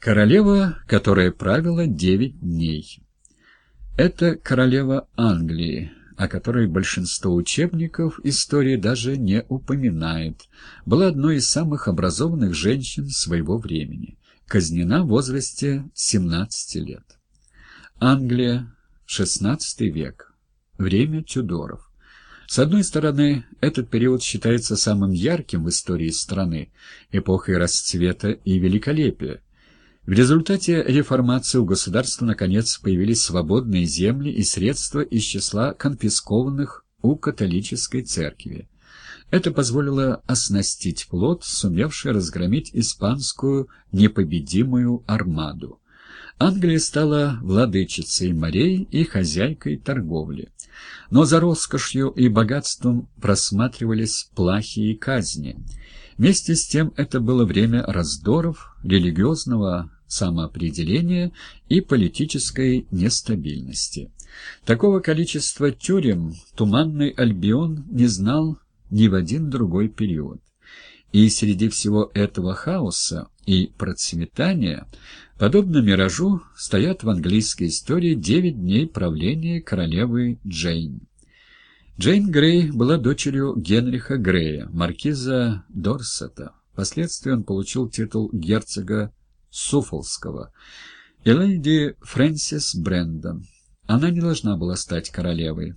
Королева, которая правила девять дней. Это королева Англии, о которой большинство учебников истории даже не упоминает, была одной из самых образованных женщин своего времени, казнена в возрасте 17 лет. Англия, XVI век, время Тюдоров. С одной стороны, этот период считается самым ярким в истории страны, эпохой расцвета и великолепия, в результате реформации у государства наконец появились свободные земли и средства из числа конфискованных у католической церкви. Это позволило оснастить флот, сумевший разгромить испанскую непобедимую армаду. Англия стала владычицей морей и хозяйкой торговли. Но за роскошью и богатством просматривались плахи и казни. Вместе с тем это было время раздоров, религиозного самоопределения и политической нестабильности. Такого количества тюрем Туманный Альбион не знал ни в один другой период. И среди всего этого хаоса и процветания, подобно миражу, стоят в английской истории девять дней правления королевы Джейн. Джейн Грей была дочерью Генриха Грея, маркиза Дорсета. Впоследствии он получил титул герцога Суффолского, и леди Фрэнсис Брэндон. Она не должна была стать королевой.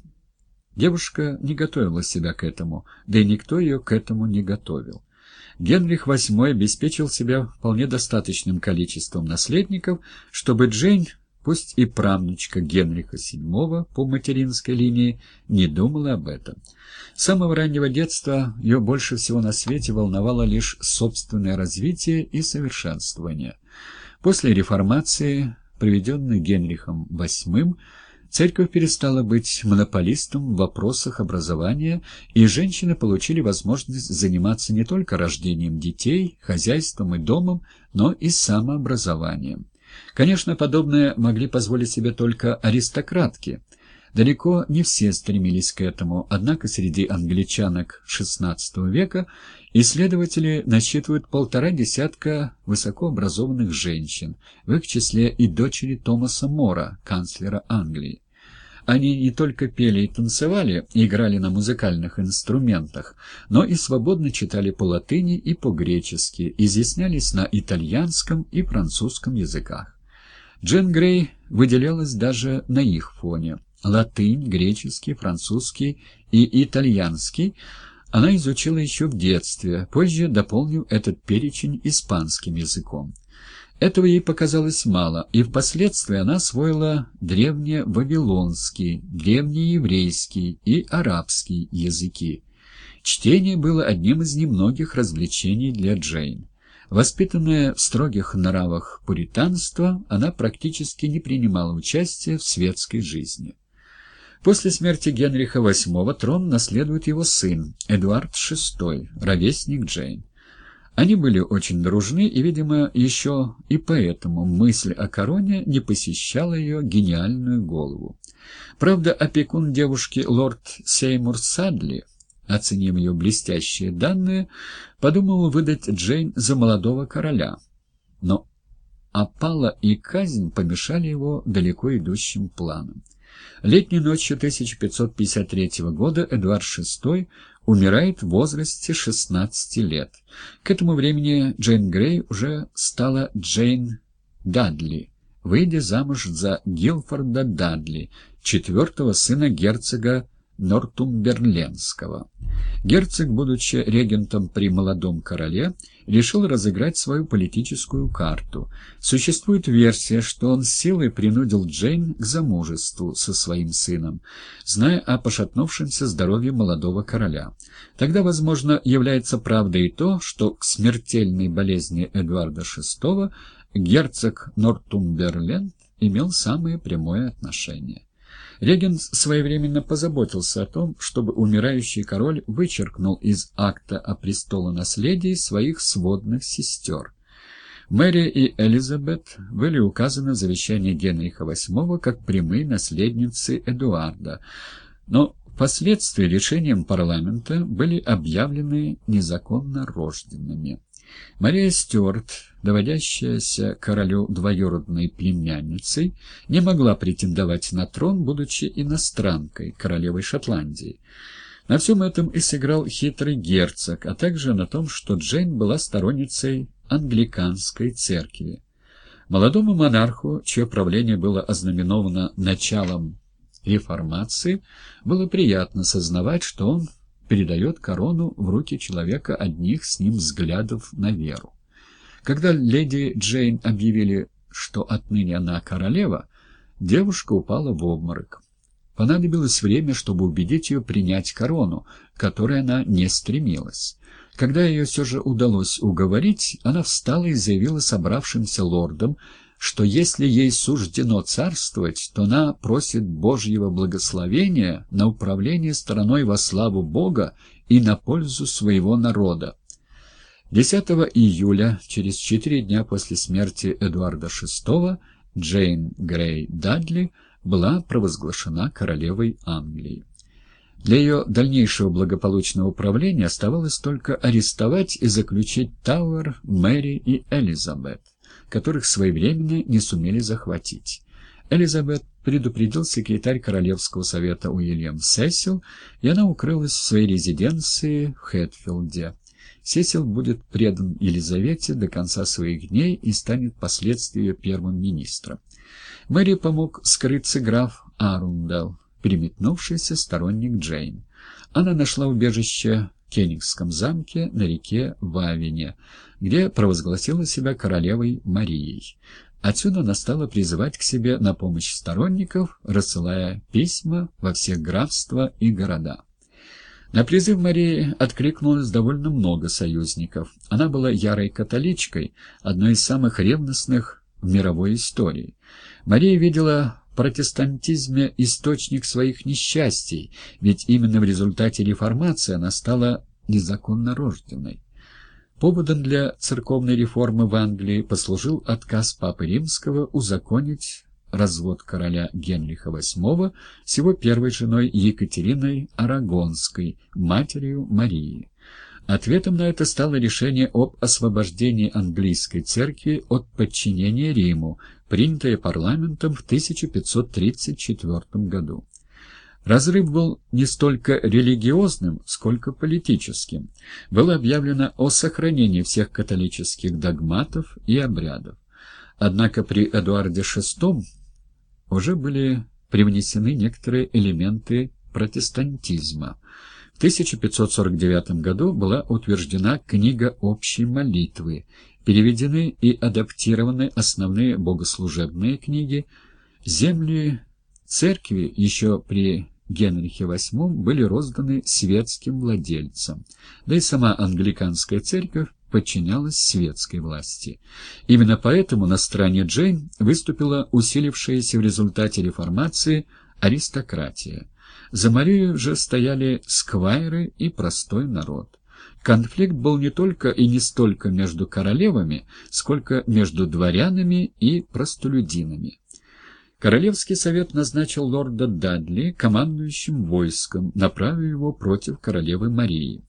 Девушка не готовила себя к этому, да и никто ее к этому не готовил. Генрих VIII обеспечил себя вполне достаточным количеством наследников, чтобы Джейн, пусть и правнучка Генриха VII по материнской линии, не думала об этом. С самого раннего детства ее больше всего на свете волновало лишь собственное развитие и совершенствование. После реформации, проведенной Генрихом VIII, Церковь перестала быть монополистом в вопросах образования, и женщины получили возможность заниматься не только рождением детей, хозяйством и домом, но и самообразованием. Конечно, подобное могли позволить себе только аристократки. Далеко не все стремились к этому, однако среди англичанок XVI века исследователи насчитывают полтора десятка высокообразованных женщин, в их числе и дочери Томаса Мора, канцлера Англии. Они не только пели и танцевали, и играли на музыкальных инструментах, но и свободно читали по латыни и по-гречески, изъяснялись на итальянском и французском языках. Джен Грей выделялась даже на их фоне. Латынь, греческий, французский и итальянский она изучила еще в детстве, позже дополнив этот перечень испанским языком. Этого ей показалось мало, и впоследствии она освоила древневавилонский, древнееврейский и арабский языки. Чтение было одним из немногих развлечений для Джейн. Воспитанная в строгих нравах пуританства, она практически не принимала участия в светской жизни. После смерти Генриха VIII трон наследует его сын, Эдуард VI, ровесник Джейн. Они были очень дружны, и, видимо, еще и поэтому мысль о короне не посещала ее гениальную голову. Правда, опекун девушки лорд Сеймур Садли, оценив ее блестящие данные, подумал выдать Джейн за молодого короля. Но опала и казнь помешали его далеко идущим планам. Летней ночью 1553 года Эдуард VI умирает в возрасте 16 лет. К этому времени Джейн Грей уже стала Джейн Дадли, выйдя замуж за Гилфорда Дадли, четвертого сына герцога Нортумберленского. Герцог, будучи регентом при молодом короле, решил разыграть свою политическую карту. Существует версия, что он силой принудил Джейн к замужеству со своим сыном, зная о пошатнувшемся здоровье молодого короля. Тогда, возможно, является правдой и то, что к смертельной болезни Эдуарда VI герцог Нортумберленд имел самое прямое отношение. Регент своевременно позаботился о том, чтобы умирающий король вычеркнул из акта о престолонаследии своих сводных сестер. Мэри и Элизабет были указаны в завещании Генриха VIII как прямые наследницы Эдуарда, но впоследствии решением парламента были объявлены незаконно рожденными. Мария Стюарт, доводящаяся королю двоюродной племянницей, не могла претендовать на трон, будучи иностранкой, королевой Шотландии. На всем этом и сыграл хитрый герцог, а также на том, что Джейн была сторонницей англиканской церкви. Молодому монарху, чье правление было ознаменовано началом реформации, было приятно сознавать, что он передает корону в руки человека одних с ним взглядов на веру. Когда леди Джейн объявили, что отныне она королева, девушка упала в обморок. Понадобилось время, чтобы убедить ее принять корону, к которой она не стремилась. Когда ее все же удалось уговорить, она встала и заявила собравшимся лордам, что если ей суждено царствовать, то она просит Божьего благословения на управление страной во славу Бога и на пользу своего народа. 10 июля, через четыре дня после смерти Эдуарда VI, Джейн Грей Дадли была провозглашена королевой Англии. Для ее дальнейшего благополучного управления оставалось только арестовать и заключить Тауэр, Мэри и Элизабет, которых своевременно не сумели захватить. Элизабет предупредил секретарь Королевского совета Уильям Сесил, и она укрылась в своей резиденции в Хэтфилде. Сесил будет предан Елизавете до конца своих дней и станет впоследствии первым министром. Мэри помог скрыться граф Арундел, переметнувшийся сторонник Джейн. Она нашла убежище Кенигском замке на реке Вавине, где провозгласила себя королевой Марией. Отсюда она стала призывать к себе на помощь сторонников, рассылая письма во все графства и города. На призыв Марии откликнулось довольно много союзников. Она была ярой католичкой, одной из самых ревностных в мировой истории. Мария видела протестантизме источник своих несчастий, ведь именно в результате реформации она стала незаконно рожденной. Поводом для церковной реформы в Англии послужил отказ Папы Римского узаконить развод короля Генриха VIII с его первой женой Екатериной Арагонской, матерью Марии. Ответом на это стало решение об освобождении английской церкви от подчинения Риму, принятое парламентом в 1534 году. Разрыв был не столько религиозным, сколько политическим. Было объявлено о сохранении всех католических догматов и обрядов. Однако при Эдуарде VI уже были привнесены некоторые элементы протестантизма. В 1549 году была утверждена книга общей молитвы, переведены и адаптированы основные богослужебные книги, земли церкви еще при Генрихе VIII были розданы светским владельцам, да и сама англиканская церковь подчинялась светской власти. Именно поэтому на стороне Джейн выступила усилившаяся в результате реформации аристократия. За Марию же стояли сквайры и простой народ. Конфликт был не только и не столько между королевами, сколько между дворянами и простолюдинами. Королевский совет назначил лорда Дадли командующим войском, направив его против королевы Марии.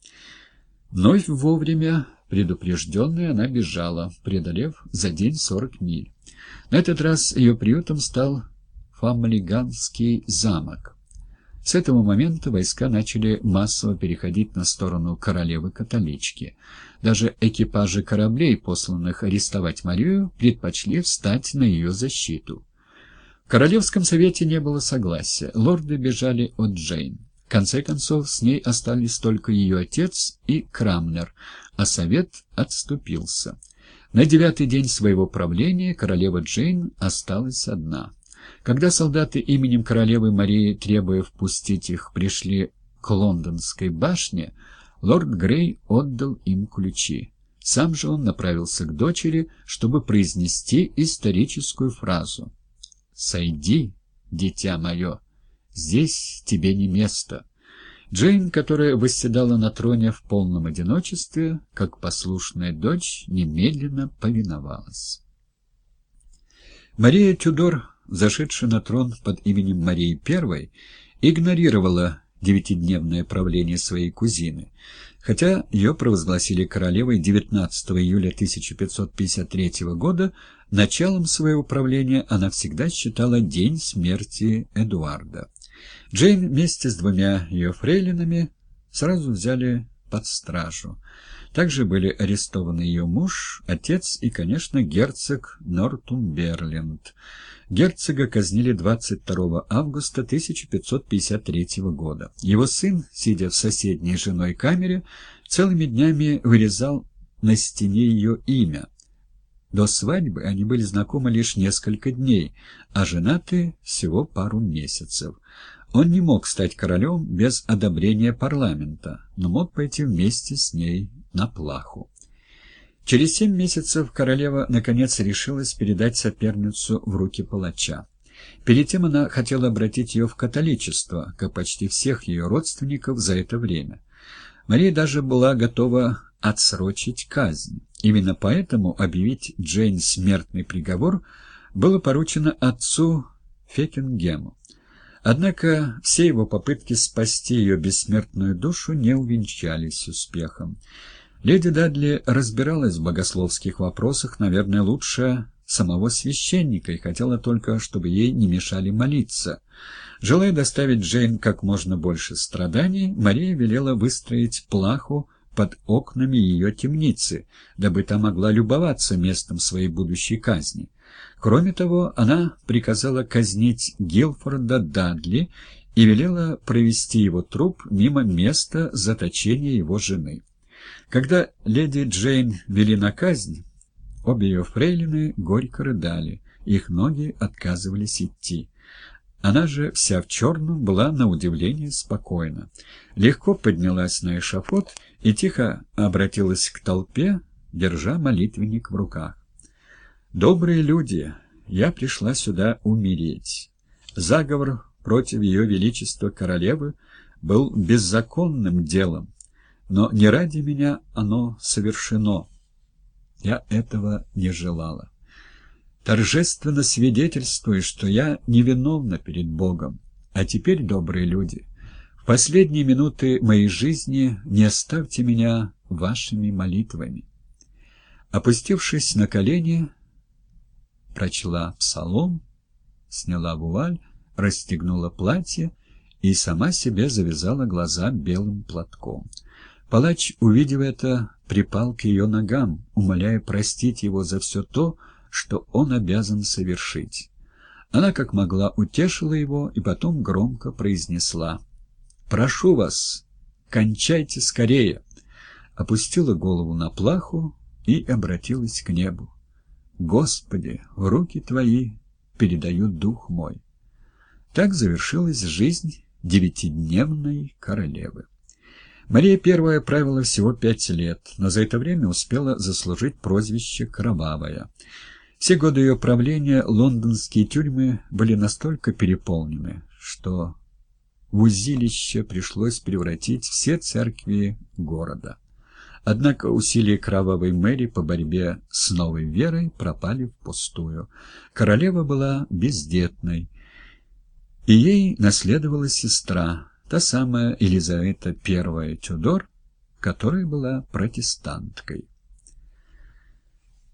Вновь вовремя Предупрежденная, она бежала, преодолев за день сорок миль. На этот раз ее приютом стал Фамалиганский замок. С этого момента войска начали массово переходить на сторону королевы-католички. Даже экипажи кораблей, посланных арестовать Марию, предпочли встать на ее защиту. В Королевском совете не было согласия. Лорды бежали от Джейн. В конце концов, с ней остались только ее отец и Крамнер, а совет отступился. На девятый день своего правления королева Джейн осталась одна. Когда солдаты именем королевы Марии, требуя впустить их, пришли к лондонской башне, лорд Грей отдал им ключи. Сам же он направился к дочери, чтобы произнести историческую фразу. «Сойди, дитя мое, здесь тебе не место». Джейн, которая восседала на троне в полном одиночестве, как послушная дочь, немедленно повиновалась. Мария Тюдор, зашедшая на трон под именем Марии I, игнорировала девятидневное правление своей кузины. Хотя ее провозгласили королевой 19 июля 1553 года, началом своего правления она всегда считала день смерти Эдуарда. Джейн вместе с двумя ее фрейлинами сразу взяли под стражу. Также были арестованы ее муж, отец и, конечно, герцог Нортумберленд. Герцога казнили 22 августа 1553 года. Его сын, сидя в соседней женой камере, целыми днями вырезал на стене ее имя. До свадьбы они были знакомы лишь несколько дней, а женаты всего пару месяцев. Он не мог стать королем без одобрения парламента, но мог пойти вместе с ней на плаху. Через семь месяцев королева наконец решилась передать соперницу в руки палача. Перед тем она хотела обратить ее в католичество, как почти всех ее родственников за это время. Мария даже была готова отсрочить казнь. Именно поэтому объявить Джейн смертный приговор было поручено отцу Фекингему. Однако все его попытки спасти ее бессмертную душу не увенчались успехом. Леди Дадли разбиралась в богословских вопросах, наверное, лучше самого священника, и хотела только, чтобы ей не мешали молиться. Желая доставить Джейн как можно больше страданий, Мария велела выстроить плаху под окнами ее темницы, дабы та могла любоваться местом своей будущей казни. Кроме того, она приказала казнить Гилфорда Дадли и велела провести его труп мимо места заточения его жены. Когда леди Джейн вели на казнь, обе ее фрейлины горько рыдали, их ноги отказывались идти. Она же, вся в черном, была на удивление спокойна. Легко поднялась на эшафот и тихо обратилась к толпе, держа молитвенник в руках. «Добрые люди, я пришла сюда умереть. Заговор против ее величества королевы был беззаконным делом, но не ради меня оно совершено. Я этого не желала. Торжественно свидетельствую, что я невиновна перед Богом. А теперь, добрые люди, в последние минуты моей жизни не оставьте меня вашими молитвами. Опустившись на колени, прочла псалом, сняла вуаль, расстегнула платье и сама себе завязала глаза белым платком. Палач, увидев это, припал к ее ногам, умоляя простить его за все то, что он обязан совершить. Она, как могла, утешила его и потом громко произнесла «Прошу вас, кончайте скорее!» Опустила голову на плаху и обратилась к небу. «Господи, в руки Твои передаю дух мой». Так завершилась жизнь девятидневной королевы. Мария I правила всего пять лет, но за это время успела заслужить прозвище «Кровавая». Все годы ее правления лондонские тюрьмы были настолько переполнены, что в узилище пришлось превратить все церкви города. Однако усилия кровавой мэри по борьбе с новой верой пропали впустую. Королева была бездетной, и ей наследовала сестра, та самая Елизавета I Тюдор, которая была протестанткой.